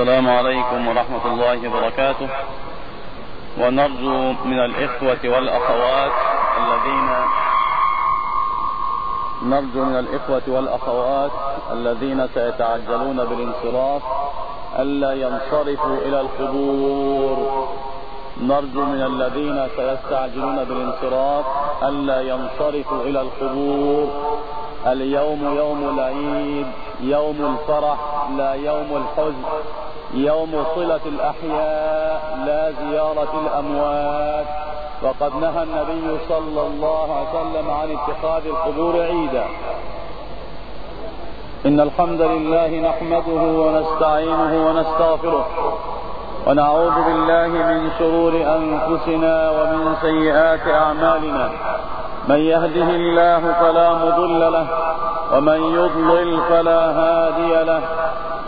السلام عليكم ورحمة الله وبركاته. ونرجو من الإخوة والأخوات الذين نرجو من الإخوة والأخوات الذين سيتعجلون بالانصراف ألا ينصرفوا إلى القبور. نرجو من الذين سيستعجلون بالانصراف ألا ينصرفوا إلى القبور. اليوم يوم العيد يوم الفرح لا يوم الحزن. يوم صلة الأحياء لا زيارة الأموات. وقد نهى النبي صلى الله عليه وسلم عن اتخاذ القبور عيدا. إن الحمد لله نحمده ونستعينه ونستغفره. ونعوذ بالله من شرور أنفسنا ومن سيئات أعمالنا. من يهده الله فلا مضل له ومن يضلل فلا هادي له.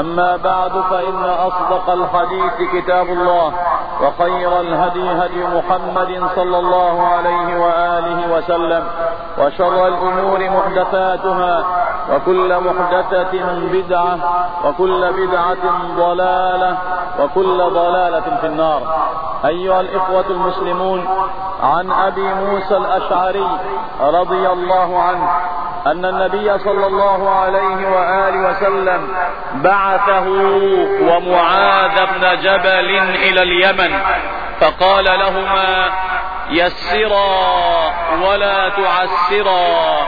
أما بعد فإن أصدق الحديث كتاب الله وخير الهدي هدي محمد صلى الله عليه وآله وسلم وشر الأمور محدثاتها وكل محدثة بدعة وكل بدعة ضلالة وكل ضلالة في النار. أيها الإخوة المسلمون عن أبي موسى الأشعري رضي الله عنه أن النبي صلى الله عليه وآله وسلم بعثه ومعاذ بن جبل إلى اليمن فقال لهما يسرا ولا تعسرا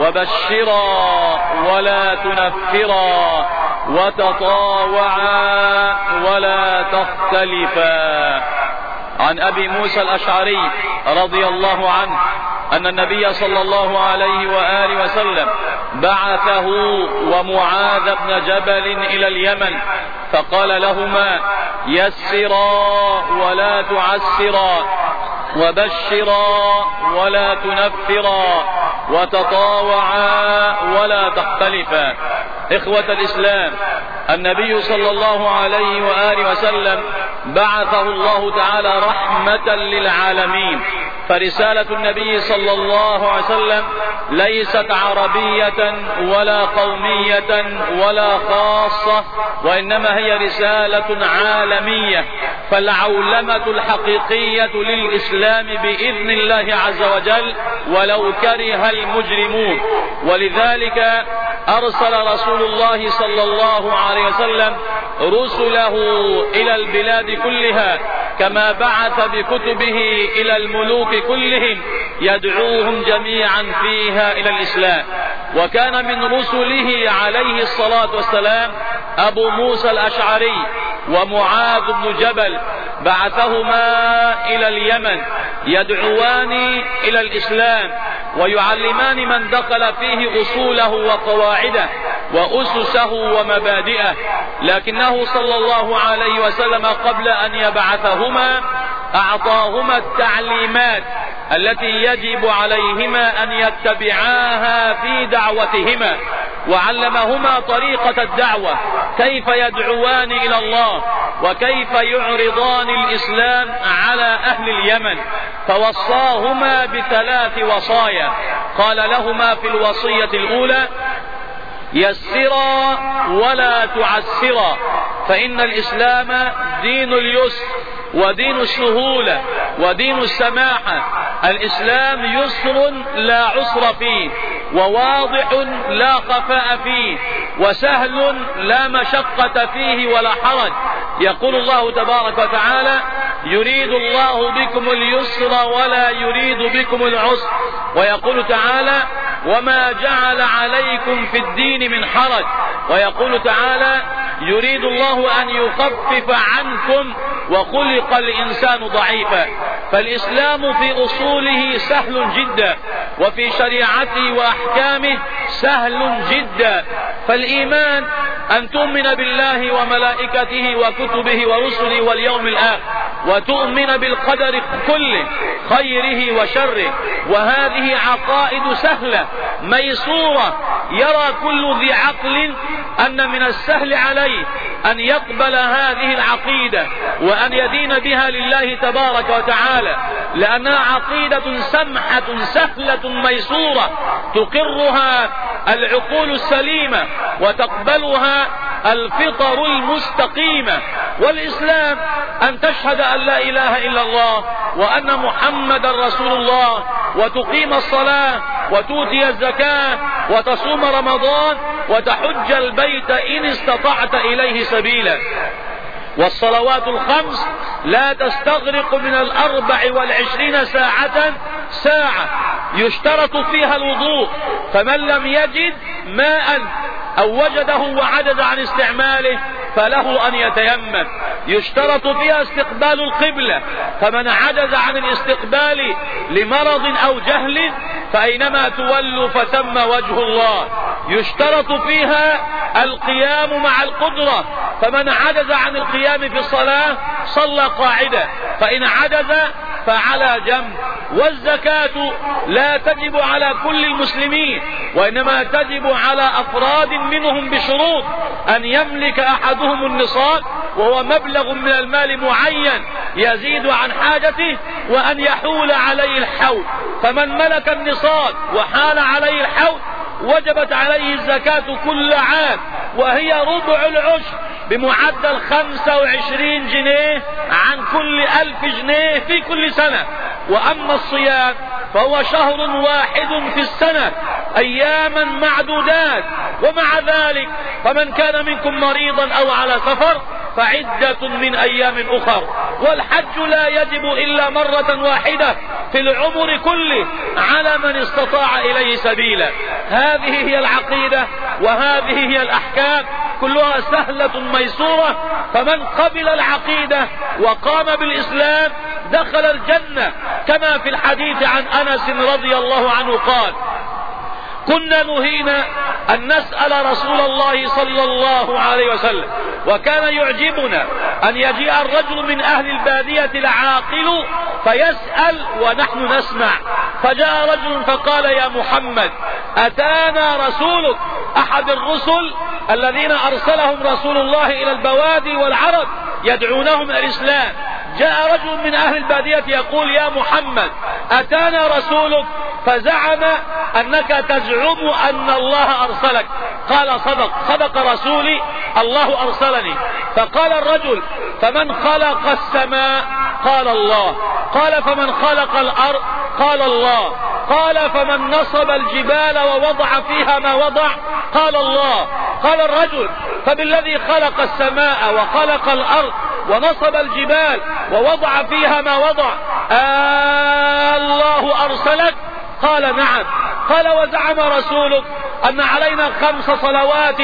وبشرا ولا تنفرا وتطاوعا ولا تختلفا. عن أبي موسى الأشعري رضي الله عنه أن النبي صلى الله عليه وآله وسلم بعثه ومعاذ بن جبل إلى اليمن فقال لهما يسرا ولا تعسرا وبشرا ولا تنفرا وتطاوعا ولا تختلفا. إخوة الإسلام النبي صلى الله عليه وآله وسلم بعثه الله تعالى رحمة للعالمين. فرسالة النبي صلى الله عليه وسلم ليست عربية ولا قومية ولا خاصة وإنما هي رسالة عالمية. فالعولمة الحقيقية للإسلام بإذن الله عز وجل ولو كره المجرمون. ولذلك أرسل رسول الله صلى الله عليه وسلم رسله إلى البلاد كلها كما بعث بكتبه إلى الملوك كلهم يدعوهم جميعا فيها إلى الإسلام. وكان من رسله عليه الصلاة والسلام أبو موسى الأشعري ومعاذ بن جبل بعثهما إلى اليمن يدعوان إلى الإسلام ويعلمان من دخل فيه أصوله وقواعده. وأسسه ومبادئه. لكنه صلى الله عليه وسلم قبل أن يبعثهما أعطاهما التعليمات التي يجب عليهما أن يتبعاها في دعوتهما وعلمهما طريقة الدعوة كيف يدعوان إلى الله وكيف يعرضان الإسلام على أهل اليمن. فوصاهما بثلاث وصايا. قال لهما في الوصية الأولى يسرا ولا تعسرا فإن الإسلام دين اليسر ودين السهولة ودين السماحة الإسلام يسر لا عسر فيه وواضح لا خفاء فيه وسهل لا مشقة فيه ولا حرج. يقول الله تبارك وتعالى يريد الله بكم اليسر ولا يريد بكم العسر. ويقول تعالى وما جعل عليكم في الدين من حرج. ويقول تعالى يريد الله أن يخفف عنكم وخلق الإنسان ضعيفا. فالإسلام في أصوله سهل جدا وفي شريعته وأحكامه سهل جدا. فالإيمان أن تؤمن بالله وملائكته وكتبه ورسله واليوم الآخر. وتؤمن بالقدر كله خيره وشره. وهذه عقائد سهلة ميسورة. يرى كل ذي عقل أن من السهل عليه أن يقبل هذه العقيدة وأن يدين بها لله تبارك وتعالى لأنها عقيدة سمحة سهلة ميسورة تقرها العقول السليمة وتقبلها الفطر المستقيمة. والإسلام أن تشهد أن لا إله إلا الله وأن محمد رسول الله وتقيم الصلاة وتؤتي الزكاة وتصوم رمضان وتحج البيت إن استطعت إليه سبيلا. والصلوات الخمس لا تستغرق من الأربع والعشرين ساعة ساعة يشترط فيها الوضوء. فمن لم يجد ماء أو وجده وعجز عن استعماله فله أن يتيمم. يشترط فيها استقبال القبلة. فمن عجز عن الاستقبال لمرض أو جهل فأينما تولوا فثم وجه الله. يشترط فيها القيام مع القدرة. فمن عجز عن القيام في الصلاة صلى قاعدة. فإن عجز فعلى جنب. والزكاة لا تجب على كل المسلمين وإنما تجب على أفراد منهم بشروط. أن يملك أحدهم النصاب وهو مبلغ من المال معين يزيد عن حاجته وأن يحول عليه الحول. فمن ملك النصاب وحال عليه الحول وجبت عليه الزكاة كل عام وهي ربع العشر بمعدل 25 جنيه عن كل ألف جنيه في كل سنة. وأما الصيام فهو شهر واحد في السنة أياما معدودات. ومع ذلك فمن كان منكم مريضا أو على سفر فعدة من أيام أخر. والحج لا يجب إلا مرة واحدة في العمر كله على من استطاع إليه سبيلا. هذه هي العقيدة وهذه هي الأحكام كلها سهلة ميسورة. فمن قبل العقيدة وقام بالإسلام دخل الجنة كما في الحديث عن أنس رضي الله عنه قال كنا نهينا أن نسأل رسول الله صلى الله عليه وسلم وكان يعجبنا أن يجيء الرجل من أهل البادية العاقل فيسأل ونحن نسمع. فجاء رجل فقال يا محمد أتانا رسولك أحد الرسل الذين أرسلهم رسول الله إلى البوادي والعرب يدعونهم الإسلام. جاء رجل من أهل البادية يقول يا محمد أتانا رسولك فزعم أنك تزعم أن الله أرسلك. قال صدق صدق رسولي الله أرسلني. فقال الرجل فمن خلق السماء؟ قال الله. قال فمن خلق الأرض؟ قال الله. قال فمن نصب الجبال ووضع فيها ما وضع؟ قال الله. قال الرجل فبالذي خلق السماء وخلق الأرض ونصب الجبال ووضع فيها ما وضع. آه الله أرسلك. قال نعم. قال وزعم رسولك أن علينا خمس صلوات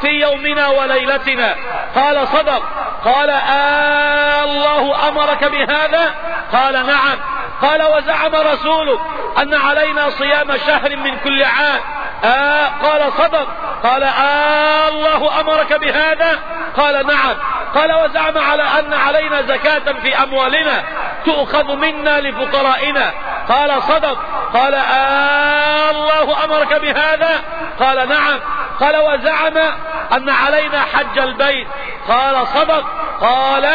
في يومنا وليلتنا. قال صدق. قال آه الله أمرك بهذا؟ قال نعم. قال وزعم رسولك أن علينا صيام شهر من كل عام. آه قال صدق. قال آه الله أمرك بهذا؟ قال نعم. قال وزعم على أن علينا زكاة في أموالنا تؤخذ منا لفقرائنا. قال صدق. قال الله أمرك بهذا؟ قال نعم. قال وزعم أن علينا حج البيت. قال صدق. قال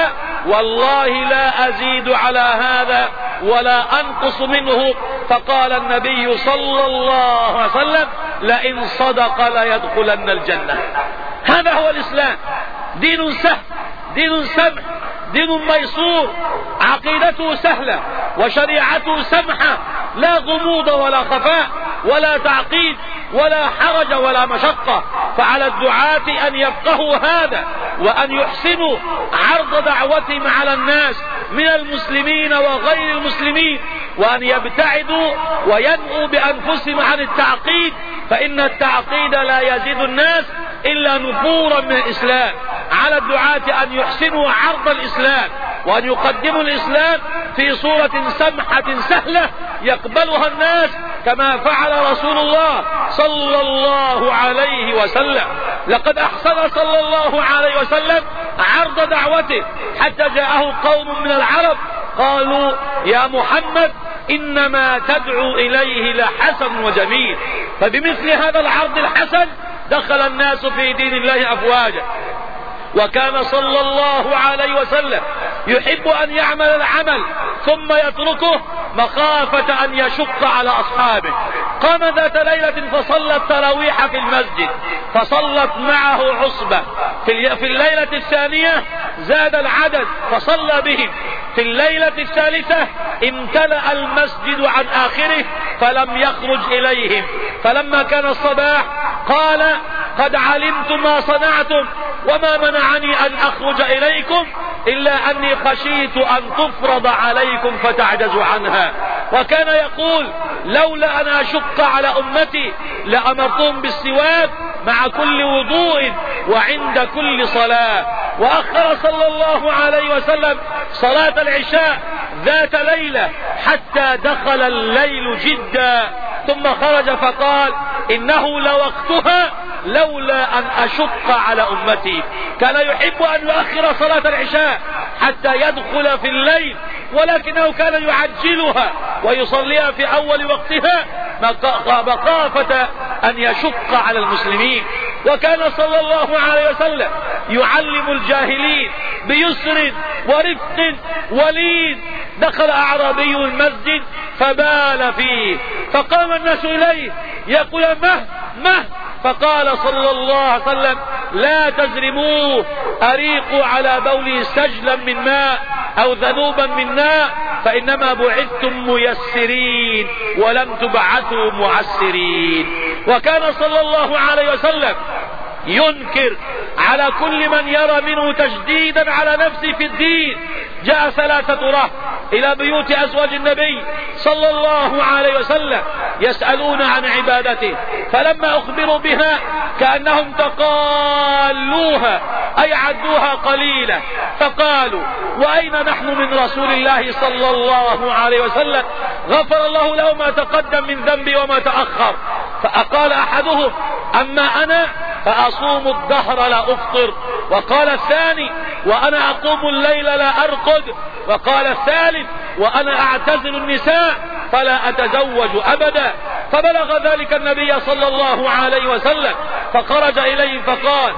والله لا أزيد على هذا ولا أنقص منه. فقال النبي صلى الله عليه وسلم لئن صدق ليدخلن الجنة. هذا هو الإسلام. دين سهل. دين سمح دين ميسور عقيدته سهلة وشريعته سمحة لا غموض ولا خفاء ولا تعقيد ولا حرج ولا مشقة. فعلى الدعاة أن يفقهوا هذا وأن يحسنوا عرض دعوتهم على الناس من المسلمين وغير المسلمين وأن يبتعدوا وينؤوا بأنفسهم عن التعقيد. فإن التعقيد لا يزيد الناس إلا نفورا من الإسلام. على الدعاة أن يحسنوا عرض الإسلام وأن يقدموا الإسلام في صورة سمحة سهلة يقبلها الناس كما فعل رسول الله صلى الله عليه وسلم. لقد أحسن صلى الله عليه وسلم عرض دعوته. حتى جاءه قوم من العرب قالوا يا محمد إنما تدعو إليه لحسن وجميل. فبمثل هذا العرض الحسن دخل الناس في دين الله أفواجا. وكان صلى الله عليه وسلم يحب أن يعمل العمل ثم يتركه مخافة أن يشق على أصحابه. قام ذات ليلة فصلى التراويح في المسجد. فصلت معه عصبة. في الليلة الثانية زاد العدد فصلى بهم. في الليلة الثالثة امتلأ المسجد عن آخره فلم يخرج إليهم. فلما كان الصباح قال قد علمت ما صنعتم وما منعني أن أخرج إليكم إلا أني خشيت أن تفرض عليكم فتعجزوا عنها. وكان يقول لولا أن أشق على أمتي لأمرتهم بالسواك مع كل وضوء وعند كل صلاة. وأخر صلى الله عليه وسلم صلاة العشاء ذات ليلة حتى دخل الليل جدا. ثم خرج فقال إنه لوقتها لولا أن أشق على أمتي. كان يحب أن يؤخر صلاة العشاء حتى يدخل في الليل ولكنه كان يعجلها ويصليها في أول وقتها مخافة أن يشق على المسلمين. وكان صلى الله عليه وسلم يعلم الجاهلين بيسر ورفق ولين. دخل أعرابي المسجد فبال فيه. فقام الناس إليه يقول مه مه فقال صلى الله عليه وسلم لا تزرموه أريقوا على بولي سجلا من ماء أو ذنوبا من ماء فإنما بعثتم ميسرين ولم تبعثوا معسرين. وكان صلى الله عليه وسلم ينكر على كل من يرى منه تجديدا على نفسه في الدين. جاء ثلاثة رهط إلى بيوت أزواج النبي صلى الله عليه وسلم. يسألون عن عبادته فلما أخبروا بها كأنهم تقالوها أي عدوها قليلة فقالوا وأين نحن من رسول الله صلى الله عليه وسلم؟ غفر الله له ما تقدم من ذنبي وما تأخر. فأقال أحدهم أما أنا فأصوم الدهر لا أفطر. وقال الثاني وأنا أقوم الليل لا أرقد. وقال الثالث وأنا أعتزل النساء. فلا أتزوج أبدا. فبلغ ذلك النبي صلى الله عليه وسلم. فخرج إليه فقال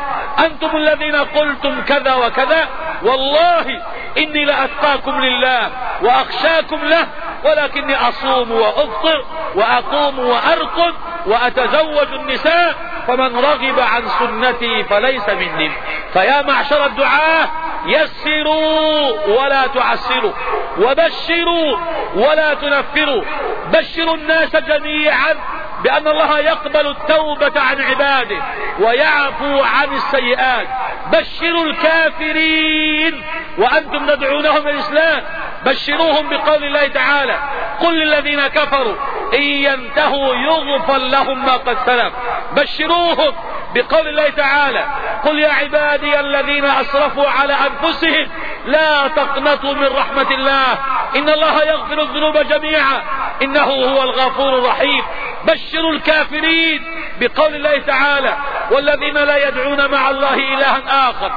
أنتم الذين قلتم كذا وكذا؟ والله إني لأتقاكم لله وأخشاكم له ولكني أصوم وأفطر وأقوم وأرقد وأتزوج النساء فمن رغب عن سنتي فليس مني. فيا معشر الدعاة يسروا ولا تعسروا وبشروا ولا تنفروا. بشروا الناس جميعا بأن الله يقبل التوبة عن عباده ويعفو عن السيئات. بشروا الكافرين وأنتم تدعونهم الإسلام بشروهم بقول الله تعالى قل للذين كفروا إن ينتهوا يغفر لهم ما قد سلف. بشروهم بقول الله تعالى قل يا عبادي الذين أسرفوا على أنفسهم لا تقنطوا من رحمة الله. إن الله يغفر الذنوب جميعا. إنه هو الغفور الرحيم. بشروا الكافرين بقول الله تعالى والذين لا يدعون مع الله إلها آخر.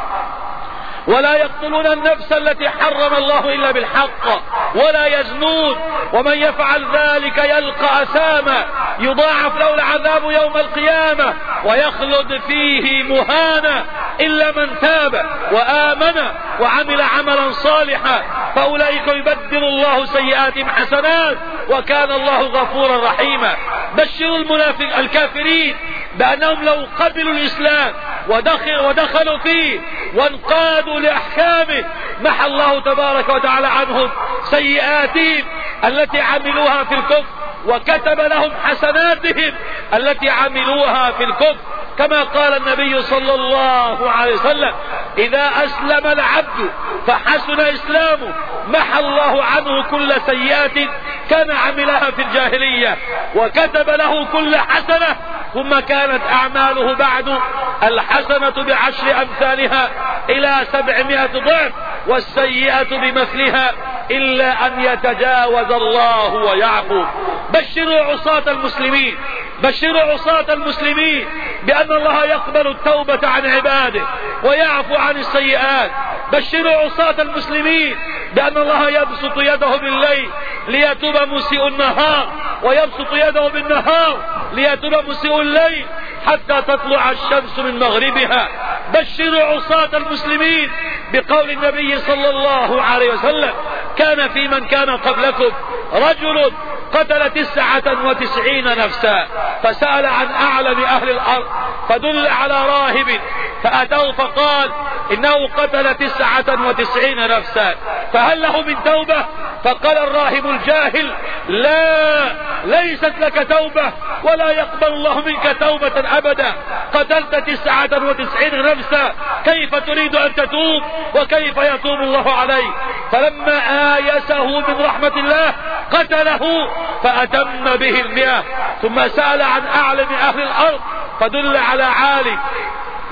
ولا يقتلون النفس التي حرم الله إلا بالحق ولا يزنون. ومن يفعل ذلك يلقى أساما يضاعف له العذاب يوم القيامة ويخلد فيه مهانا إلا من تاب وآمن وعمل عملا صالحا. فأولئك يبدل الله سيئاتهم حسنات وكان الله غفورا رحيما. بشروا المنافق الكافرين بأنهم لو قبلوا الإسلام ودخل ودخلوا فيه وانقادوا لأحكامه. محى الله تبارك وتعالى عنهم سيئاتهم التي عملوها في الكفر. وكتب لهم حسناتهم التي عملوها في الكفر. كما قال النبي صلى الله عليه وسلم إذا أسلم العبد فحسن إسلامه. محى الله عنه كل سيئات كان عملها في الجاهلية وكتب له كل حسنة ثم كانت أعماله بعد الحسنة بعشر أمثالها إلى سبعمائة ضعف والسيئة بمثلها إلا أن يتجاوز الله ويعفو. بشروا عصاة المسلمين. بشروا عصاة المسلمين بأن الله يقبل التوبة عن عباده ويعفو عن السيئات. بشروا عصاة المسلمين بأن الله يبسط يده بالليل ليتوب مسيء النهار ويبسط يده بالنهار ليتوب مسيء الليل حتى تطلع الشمس من مغربها. بشروا عصاة المسلمين بقول النبي صلى الله عليه وسلم كان في من كان قبلكم رجل قتل تسعة وتسعين نفسا فسأل عن أعلم أهل الأرض فدل على راهب فأتوه فقال إنه قتل تسعة وتسعين نفسا. فهل له من توبة؟ فقال الراهب الجاهل لا ليست لك توبة ولا يقبل الله منك توبة أبدا. قتلت تسعة وتسعين نفسا كيف تريد أن تتوب؟ وكيف يتوب الله عليك؟ فلما آيسه من رحمة الله قتله فأتم به المئة. ثم سأل عن أعلم أهل الأرض فدل على عالم.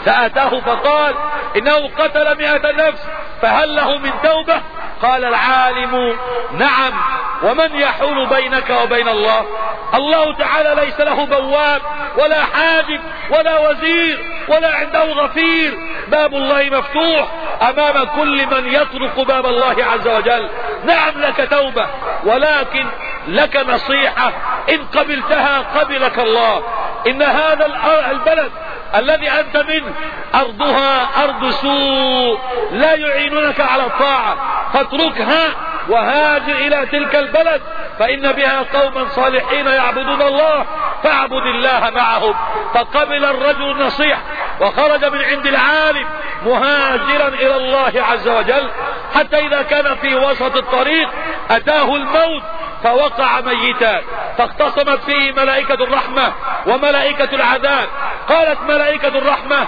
فأتاه فقال إنه قتل مئة نفس فهل له من توبة؟ قال العالم نعم. ومن يحول بينك وبين الله؟ الله تعالى ليس له بواب ولا حاجب ولا وزير ولا عنده غفير. باب الله مفتوح أمام كل من يطرق باب الله عز وجل. نعم لك توبة ولكن لك نصيحة. إن قبلتها قبلك الله. إن هذا البلد الذي أنت منه أرضها أرض سوء لا يعينونك على الطاعة. فاتركها وهاجر إلى تلك البلد فإن بها قوما صالحين يعبدون الله فاعبد الله معهم. فقبل الرجل النصيحة وخرج من عند العالم مهاجرا إلى الله عز وجل حتى إذا كان في وسط الطريق أتاه الموت فوقع ميتا. فاختصمت فيه ملائكة الرحمة وملائكة العذاب. قالت ملائكة الرحمة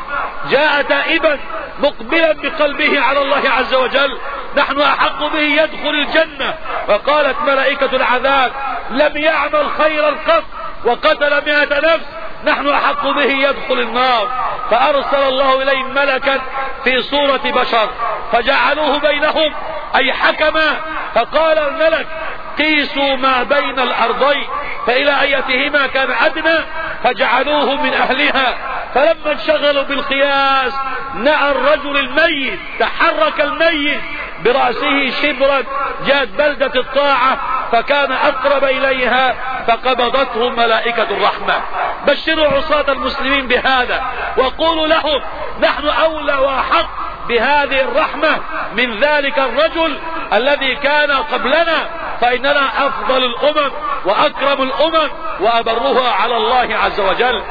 جاء تائبا مقبلا بقلبه على الله عز وجل. نحن أحق به يدخل الجنة. وقالت ملائكة العذاب لم يعمل خيرا قط وقتل مئة نفس نحن أحق به يدخل النار. فأرسل الله إليهم ملكا في صورة بشر فجعلوه بينهم أي حكما فقال الملك قيسوا ما بين الأرضين فإلى أيتهما كان أدنى فجعلوه من أهلها. فلما انشغلوا بالقياس نأى الرجل الميت تحرك الميت برأسه شبرا جاءت بلدة الطاعة فكان أقرب إليها فقبضته ملائكة الرحمة. بشروا عصاة المسلمين بهذا وقولوا لهم نحن أولى وأحق بهذه الرحمة من ذلك الرجل الذي كان قبلنا فإننا أفضل الأمم وأكرم الأمم وأبرها على الله عز وجل.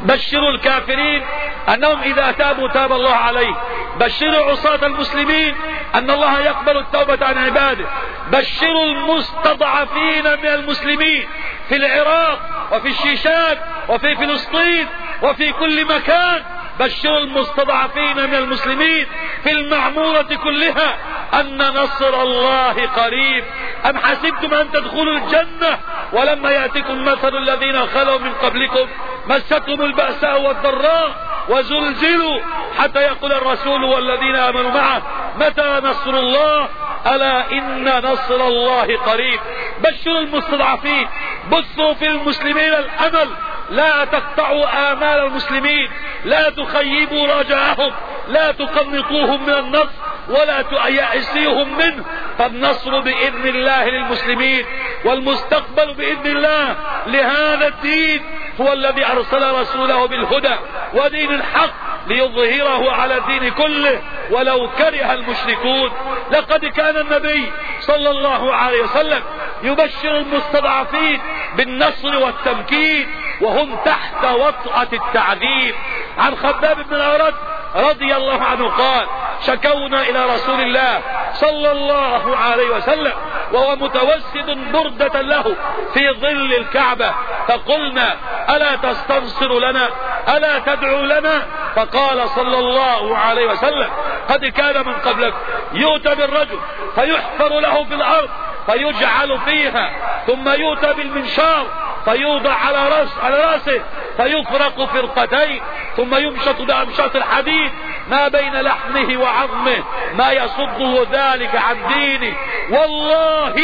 بشروا الكافرين أنهم إذا تابوا تاب الله عليه. بشروا عصاة المسلمين أن الله يقبل التوبة عن عباده. بشروا المستضعفين من المسلمين. في العراق وفي الشيشان وفي فلسطين وفي كل مكان. بشروا المستضعفين من المسلمين في المعمورة كلها أن نصر الله قريب. أم حسبتم أن تدخلوا الجنة؟ ولما يأتكم مثل الذين خلوا من قبلكم مستهم البأساء والضراء وزلزلوا. حتى يقول الرسول والذين آمنوا معه متى نصر الله؟ ألا إن نصر الله قريب. بشروا المستضعفين بثوا في المسلمين الأمل. لا تقطعوا آمال المسلمين. لا تخيبوا رجاءهم. لا تقنطوهم من النصر ولا تيأسيهم منه. فالنصر بإذن الله للمسلمين والمستقبل بإذن الله لهذا الدين هو الذي أرسل رسوله بالهدى ودين الحق. ليظهره على الدين كله ولو كره المشركون. لقد كان النبي صلى الله عليه وسلم يبشر المستضعفين بالنصر والتمكين وهم تحت وطأة التعذيب. عن خباب بن الأرد رضي الله عنه قال شكونا إلى رسول الله صلى الله عليه وسلم وهو متوسد بردة له في ظل الكعبة. فقلنا ألا تستنصر لنا؟ ألا تدعو لنا؟ فقال صلى الله عليه وسلم قد كان من قبلك يؤتى بالرجل فيحفر له في الأرض فيجعل فيها ثم يؤتى بالمنشار فيوضع على رأس على رأسه فيفرق فرقتين ثم يمشط بأمشاط الحديد. ما بين لحمه وعظمه ما يصده ذلك عن دينه. والله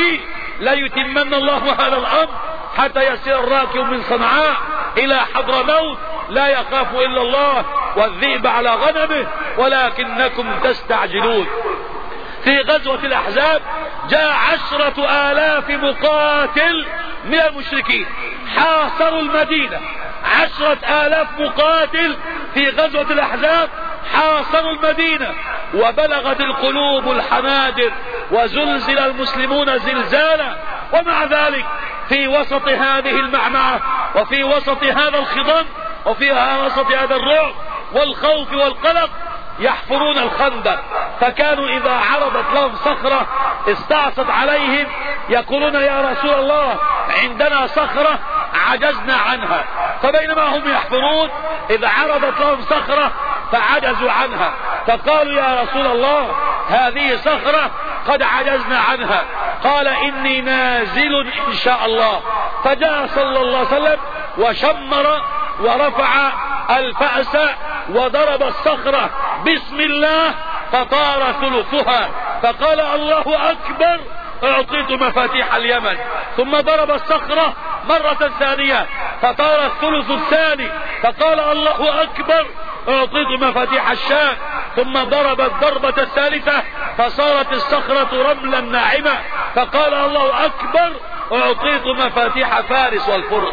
ليتمن الله هذا الأمر حتى يسير الراكب من صنعاء إلى حضر موت لا يخاف إلا الله والذئب على غنمه ولكنكم تستعجلون. في غزوة الأحزاب جاء عشرة آلاف مقاتل من المشركين. حاصروا المدينة. عشرة آلاف مقاتل في غزوة الأحزاب حاصروا المدينة. وبلغت القلوب الحناجر وزلزل المسلمون زلزالا. ومع ذلك في وسط هذه المعمعة وفي وسط هذا الخضم وفي وسط هذا الرعب والخوف والقلق يحفرون الخندق. فكانوا إذا عرضت لهم صخرة استعصت عليهم يقولون يا رسول الله عندنا صخرة عجزنا عنها. فبينما هم يحفرون إذا عرضت لهم صخرة فعجزوا عنها. فقالوا يا رسول الله هذه صخرة قد عجزنا عنها. قال إني نازل إن شاء الله. فجاء صلى الله عليه وسلم وشمر ورفع الفأس وضرب الصخرة بسم الله فطار ثلثها. فقال الله أكبر أعطيت مفاتيح اليمن. ثم ضرب الصخرة مرة ثانية فطار الثلث الثاني. فقال الله أكبر أعطيت مفاتيح الشام. ثم ضرب الضربة الثالثة فصارت الصخرة رملا ناعمة. فقال الله أكبر أعطيت مفاتيح فارس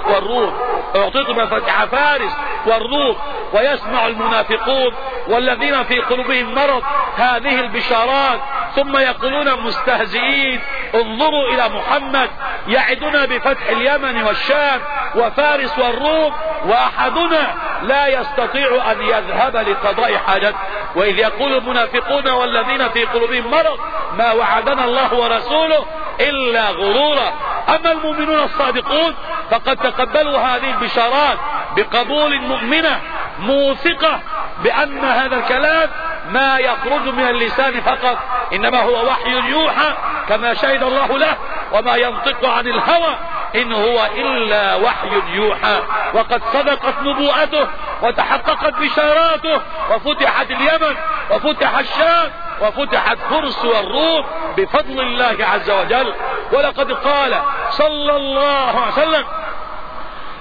والروم. أعطيت مفاتيح فارس والروم. ويسمع المنافقون والذين في قلوبهم مرض هذه البشارات. ثم يقولون مستهزئين انظروا إلى محمد يعدنا بفتح اليمن والشام وفارس والروم. وأحدنا لا يستطيع أن يذهب لقضاء حاجته. وإذ يقول المنافقون والذين في قلوبهم مرض ما وعدنا الله ورسوله إلا غرورا. أما المؤمنون الصادقون فقد تقبلوا هذه البشارات بقبول مؤمنة موثقة بأن هذا الكلام ما يخرج من اللسان فقط إنما هو وحي يوحى كما شهد الله له وما ينطق عن الهوى إن هو إلا وحي يوحى. وقد صدقت نبوءته وتحققت بشاراته وفتحت اليمن وفتح الشام وفتحت فرس والروم بفضل الله عز وجل. ولقد قال صلى الله عليه وسلم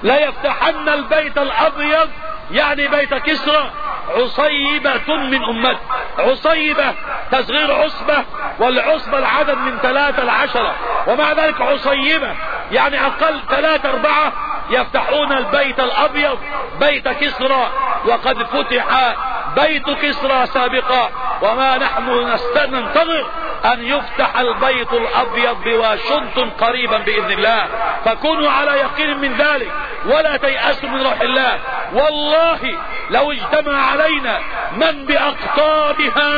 ليفتحن البيت الأبيض يعني بيت كسرى عصيبة من أمته عصيبة تصغير عصبة والعصبة العدد من ثلاثة لعشرة ومع ذلك عصيبة يعني أقل ثلاثة أربعة يفتحون البيت الأبيض بيت كسرى. وقد فتح بيت كسرى سابقا. وما نحن ننتظر أن يفتح البيت الأبيض بواشنطن قريبا بإذن الله. فكونوا على يقين من ذلك ولا تيأسوا من روح الله. والله لو اجتمع علينا من بأقطابها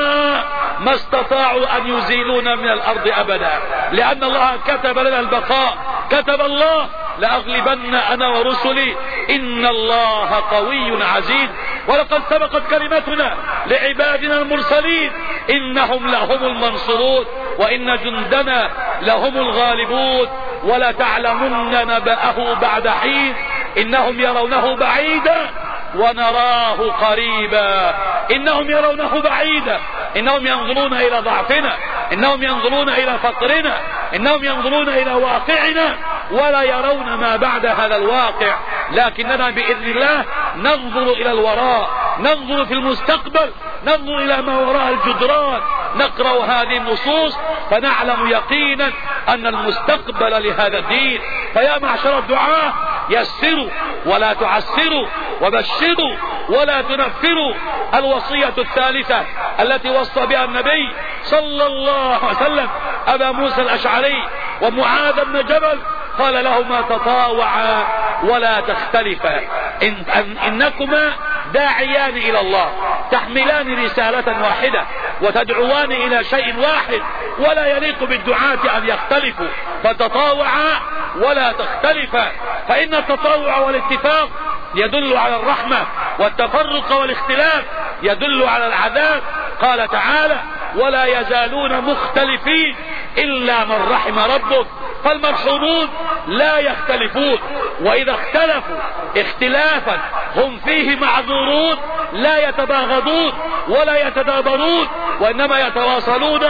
ما استطاعوا أن يزيلونا من الأرض أبدا. لأن الله كتب لنا البقاء. كتب الله لأغلبن أنا ورسلي. إن الله قوي عزيز. ولقد سبقت كلمتنا لعبادنا المرسلين. إنهم لهم المنصورون وإن جندنا لهم الغالبون ولا تعلمن نبأه بعد حين إنهم يرونه بعيدا ونراه قريبا إنهم يرونه بعيدا إنهم ينظرون إلى ضعفنا إنهم ينظرون إلى فقرنا إنهم ينظرون إلى واقعنا ولا يرون ما بعد هذا الواقع. لكننا بإذن الله ننظر إلى الوراء ننظر في المستقبل ننظر إلى ما وراء الجدران. نقرأ هذه النصوص فنعلم يقينا أن المستقبل لهذا الدين. فيا معشر الدعاه يسروا ولا تعسروا وبشروا ولا تنفروا الوصية الثالثة التي وصى بها النبي صلى الله عليه وسلم أبا موسى الأشعري ومعاذ بن جبل. قال لهما تطاوعا ولا تختلفا. إن إنكما داعيان إلى الله تحملان رسالة واحدة وتدعوان إلى شيء واحد ولا يليق بالدعاة أن يختلفوا. فتطاوعا ولا تختلفا. فإن التطاوع والاتفاق يدل على الرحمة والتفرق والاختلاف يدل على العذاب. قال تعالى ولا يزالون مختلفين إلا من رحم ربك فالمرحومون لا يختلفون وإذا اختلفوا اختلافا هم فيه معذورون لا يتباغضون ولا يتدابرون وإنما يتواصلون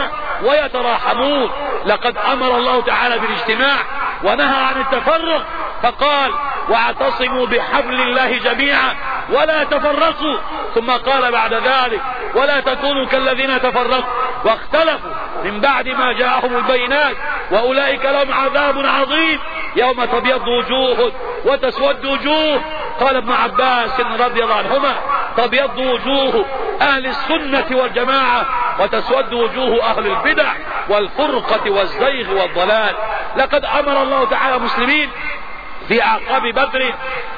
ويتراحمون. لقد أمر الله تعالى بالاجتماع ونهى عن التفرق فقال واعتصموا بحبل الله جميعا ولا تفرقوا. ثم قال بعد ذلك ولا تكونوا كالذين تفرقوا واختلفوا. من بعد ما جاءهم البينات وأولئك لهم عذاب عظيم. يوم تبيض وجوه وتسود وجوه. قال ابن عباس رضي الله عنهما تبيض وجوه أهل السنة والجماعة وتسود وجوه أهل البدع والفرقة والزيغ والضلال. لقد أمر الله تعالى مسلمين في أعقاب بدر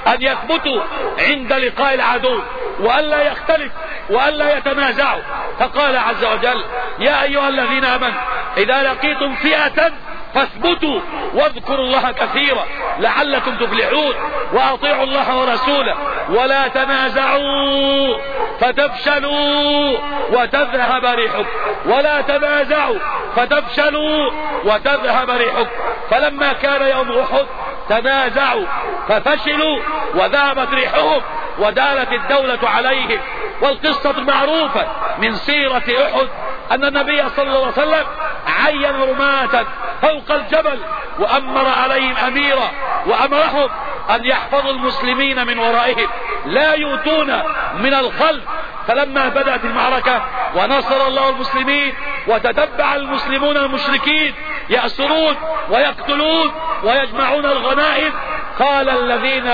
أن يثبتوا عند لقاء العدو والا يختلف والا يتنازعوا. فقال عز وجل يا أيها الذين آمنوا إذا لقيتم فئة فاثبتوا واذكروا الله كثيرا لعلكم تفلحون وأطيعوا الله ورسوله ولا تنازعوا فتفشلوا وتذهب ريحكم. ولا تنازعوا فتفشلوا وتذهب ريحكم. فلما كان يوم أحد تنازعوا ففشلوا وذهبت ريحهم ودالت الدولة عليهم. والقصة المعروفة من سيرة أحد أن النبي صلى الله عليه وسلم عين رماة فوق الجبل وأمر عليهم أميرا وأمرهم أن يحفظوا المسلمين من ورائهم. لا يؤتون من الخلف. فلما بدأت المعركة ونصر الله المسلمين وتتبع المسلمون المشركين يأسرون ويقتلون ويجمعون الغنائم. قال الذين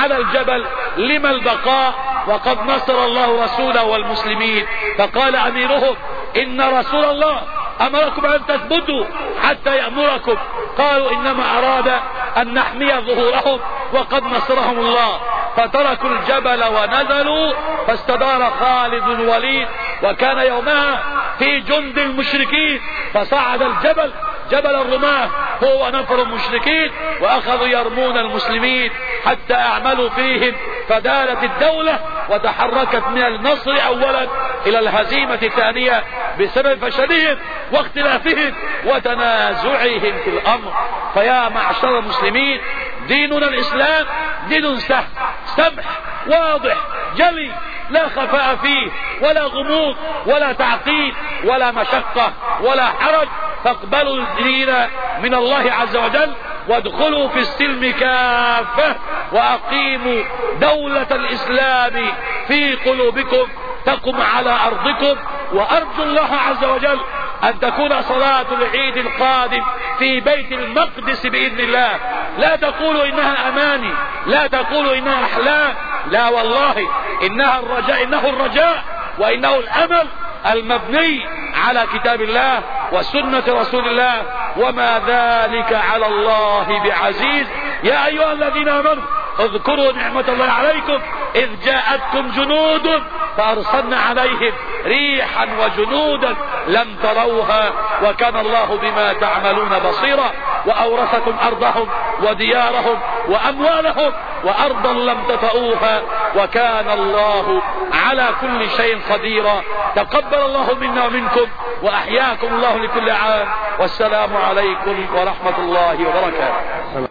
على الجبل لما البقاء وقد نصر الله رسوله والمسلمين. فقال أميرهم إن رسول الله أمركم أن تثبتوا حتى يأمركم. قالوا إنما أراد أن نحمي ظهورهم وقد نصرهم الله. فتركوا الجبل ونزلوا فاستدار خالد الوليد. وكان يومها في جند المشركين. فصعد الجبل جبل الرماة هو نفر المشركين واخذوا يرمون المسلمين حتى أعملوا فيهم فدالت الدولة وتحركت من النصر اولا إلى الهزيمة ثانية بسبب فشلهم واختلافهم وتنازعهم في الأمر. فيا معشر المسلمين ديننا الإسلام دين سهل سمح واضح جلي. لا خفاء فيه ولا غموض ولا تعقيد ولا مشقة ولا حرج. فاقبلوا الدين من الله عز وجل وادخلوا في السلم كافة وأقيموا دولة الإسلام في قلوبكم تقم على أرضكم. وأرجو الله عز وجل أن تكون صلاة العيد القادم في بيت المقدس بإذن الله. لا تقولوا إنها أماني لا تقولوا إنها أحلام. لا والله إنها الرجاء إنه الرجاء وإنه الأمل المبني على كتاب الله وسنة رسول الله. وما ذلك على الله بعزيز. يا أيها الذين آمنوا اذكروا نعمة الله عليكم. إذ جاءتكم جنود فأرسلنا عليهم ريحا وجنودا لم تروها وكان الله بما تعملون بصيرا. وأورثكم أرضهم وديارهم وأموالهم وأرضا لم تطئوها وكان الله على كل شيء قديرا. تقبل الله منا ومنكم وأحياكم الله لكل عام. والسلام عليكم ورحمة الله وبركاته.